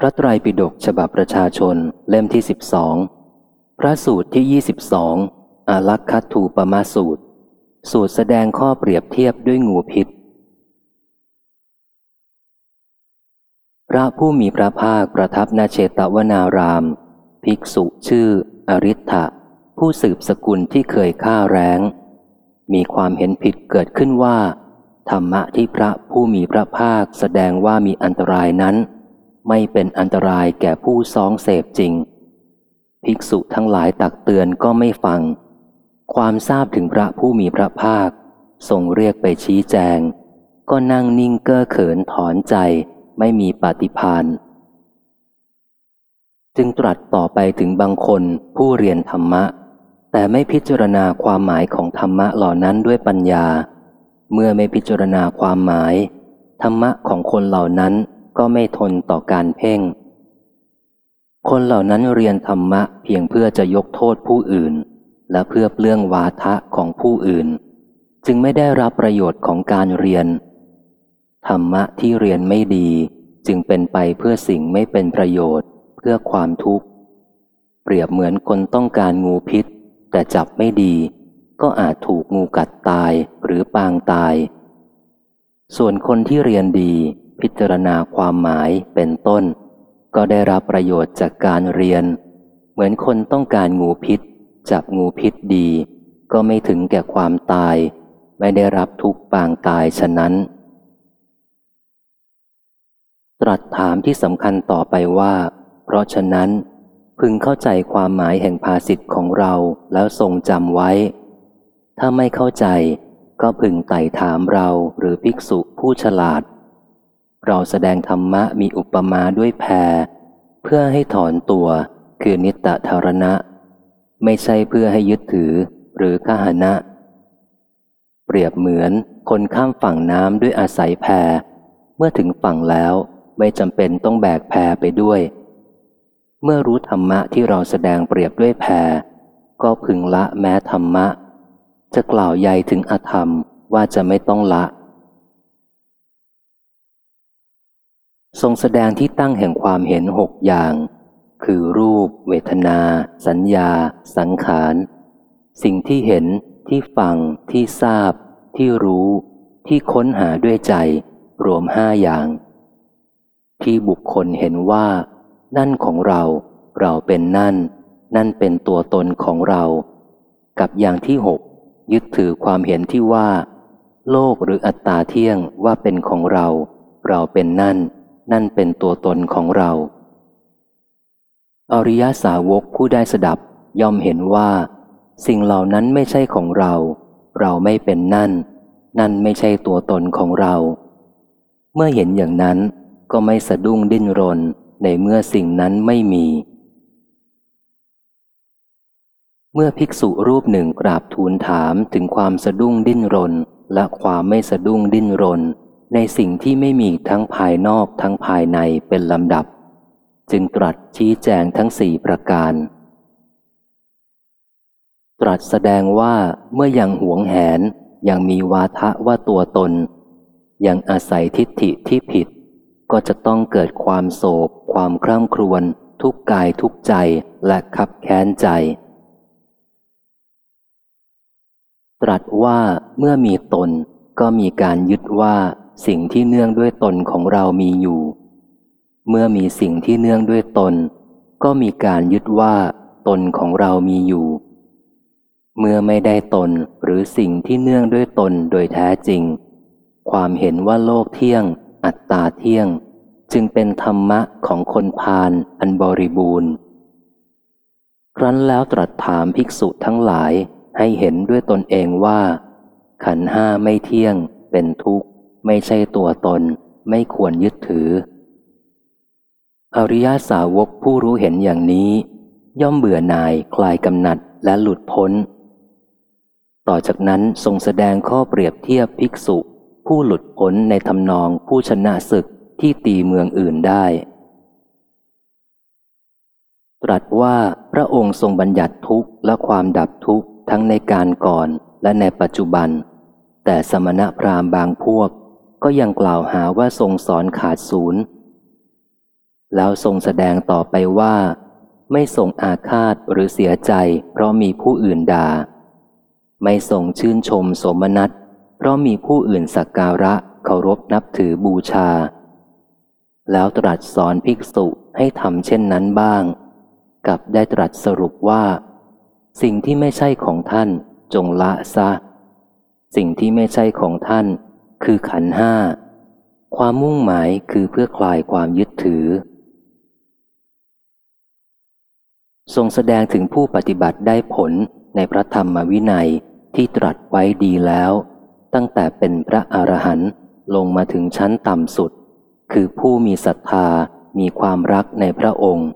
พระไตรปิฎกฉบับประชาชนเล่มที่สิบสองพระสูตรที่ยี่สิบสองอาลักคัตถูปมาสูตร สูตรแสดงข้อเปรียบเทียบด้วยงูพิษ พระผู้มีพระภาคประทับนาเชตวนาราม ภิกษุชื่อ อริ t ะผู้สืบสกุลที่เคยฆ่าแร้ง มีความเห็นผิดเกิดขึ้นว่า ธรรมะที่พระผู้มีพระภาคแสดงว่ามีอันตรายนั้น ไม่เป็นอันตรายแก่ผู้ซองเสพจริง ภิกษุทั้งหลายตักเตือนก็ไม่ฟัง ความทราบถึงพระผู้มีพระภาค ทรงเรียกไปชี้แจง ก็นั่งนิ่งเก้อเขินถอนใจไม่มีปฏิพานจึงตรัสต่อไปถึงบางคนผู้เรียนธรรมะ แต่ไม่พิจารณาความหมายของธรรมะเหล่านั้นด้วยปัญญา เมื่อไม่พิจารณาความหมาย ธรรมะของคนเหล่านั้น ก็ไม่ทนต่อการเพ่ง คนเหล่านั้นเรียนธรรมะเพียงเพื่อจะยกโทษผู้อื่น และเพื่อเปลื้องวาทะของผู้อื่น จึงไม่ได้รับประโยชน์ของการเรียน ธรรมะที่เรียนไม่ดีจึงเป็นไปเพื่อสิ่งไม่เป็นประโยชน์ เพื่อความทุกข์ เปรียบเหมือนคนต้องการงูพิษ แต่จับไม่ดี ก็อาจถูกงูกัดตายหรือปางตาย ส่วนคนที่เรียนดี พิจารณาความหมายเป็นต้น ก็ได้รับประโยชน์จากการเรียน เหมือนคนต้องการงูพิษ จับงูพิษดี ก็ไม่ถึงแก่ความตาย ไม่ได้รับทุกปางตายฉะนั้น ตรัสถามที่สำคัญต่อไปว่า เพราะฉะนั้น พึงเข้าใจความหมายแห่งภาษิตของเราแล้วทรงจำไว้ ถ้าไม่เข้าใจก็พึงไต่ถามเราหรือภิกษุผู้ฉลาด เราแสดงธรรมะมีอุปมาด้วยแพร เพื่อให้ถอนตัวคือนิตตธารณะ ไม่ใช่เพื่อให้ยึดถือหรือขหนะ เปรียบเหมือนคนข้ามฝั่งน้ำด้วยอาศัยแพร เมื่อถึงฝั่งแล้วไม่จำเป็นต้องแบกแพรไปด้วย เมื่อรู้ธรรมะที่เราแสดงเปรียบด้วยแพร ก็พึงละแม้ธรรมะ จะกล่าวใหญ่ถึงอธรรมว่าจะไม่ต้องละ ทรงแสดงที่ตั้งแห่งความเห็นหกอย่าง คือรูป เวทนา สัญญา สังขาร สิ่งที่เห็นที่ฟัง ที่ทราบ ที่รู้ ที่ค้นหาด้วยใจ รวมห้าอย่าง ที่บุคคลเห็นว่า นั่นของเรา เราเป็นนั่น นั่นเป็นตัวตนของเรา กับอย่างที่หกยึดถือความเห็นที่ว่า โลกหรืออัตตาเที่ยงว่าเป็นของเรา เราเป็นนั่น นั่นเป็นตัวตนของเรา อริยสาวกผู้ได้สดับย่อมเห็นว่า สิ่งเหล่านั้นไม่ใช่ของเรา เราไม่เป็นนั่น นั่นไม่ใช่ตัวตนของเรา เมื่อเห็นอย่างนั้นก็ไม่สะดุ้งดิ้นรนในเมื่อสิ่งนั้นไม่มี เมื่อภิกษุรูปหนึ่งกราบทูลถามถึงความสะดุ้งดิ้นรนและความไม่สะดุ้งดิ้นรน ในสิ่งที่ไม่มีทั้งภายนอกทั้งภายในเป็นลำดับ จึงตรัสชี้แจงทั้งสี่ประการ ตรัสแสดงว่าเมื่อยังหวงแหนยังมีวาทะว่าตัวตน ยังอาศัยทิฏฐิที่ผิด ก็จะต้องเกิดความโศก ความคร่ำครวญทุกกายทุกใจและขับแค้นใจ ตรัสว่าเมื่อมีตนก็มีการยึดว่า สิ่งที่เนื่องด้วยตนของเรามีอยู่ เมื่อมีสิ่งที่เนื่องด้วยตน ก็มีการยึดว่า ตนของเรามีอยู่ เมื่อไม่ได้ตนหรือสิ่งที่เนื่องด้วยตนโดยแท้จริง ความเห็นว่าโลกเที่ยง อัตตาเที่ยง จึงเป็นธรรมะของคนพาลอันบริบูรณ์ ครั้นแล้วตรัสถามภิกษุทั้งหลายให้เห็นด้วยตนเองว่า ขันห้าไม่เที่ยงเป็นทุกข์ ไม่ใช่ตัวตน ไม่ควรยึดถือ อริยสาวกผู้รู้เห็นอย่างนี้ ย่อมเบื่อหน่ายคลายกำหนัดและหลุดพ้น ต่อจากนั้นทรงแสดงข้อเปรียบเทียบภิกษุ ผู้หลุดพ้นในทำนองผู้ชนะศึกที่ตีเมืองอื่นได้ ตรัสว่าพระองค์ทรงบัญญัติทุกข์และความดับทุกข์ทั้งในการก่อนและในปัจจุบัน แต่สมณพราหมณ์บางพวก ก็ยังกล่าวหาว่าทรงสอนขาดศูนย์ แล้วทรงแสดงต่อไปว่า ไม่ทรงอาฆาตหรือเสียใจ เพราะมีผู้อื่นด่า ไม่ทรงชื่นชมสมนัตเพราะมีผู้อื่นสักการะเคารพนับถือบูชา แล้วตรัสสอนภิกษุให้ทำเช่นนั้นบ้าง กับได้ตรัสสรุปว่า สิ่งที่ไม่ใช่ของท่านจงละซะ สิ่งที่ไม่ใช่ของท่าน คือขันห้า ความมุ่งหมายคือเพื่อคลายความยึดถือ ทรงแสดงถึงผู้ปฏิบัติได้ผลในพระธรรมวินัยที่ตรัสไว้ดีแล้ว ตั้งแต่เป็นพระอรหันต์ลงมาถึงชั้นต่ำสุด คือผู้มีศรัทธามีความรักในพระองค์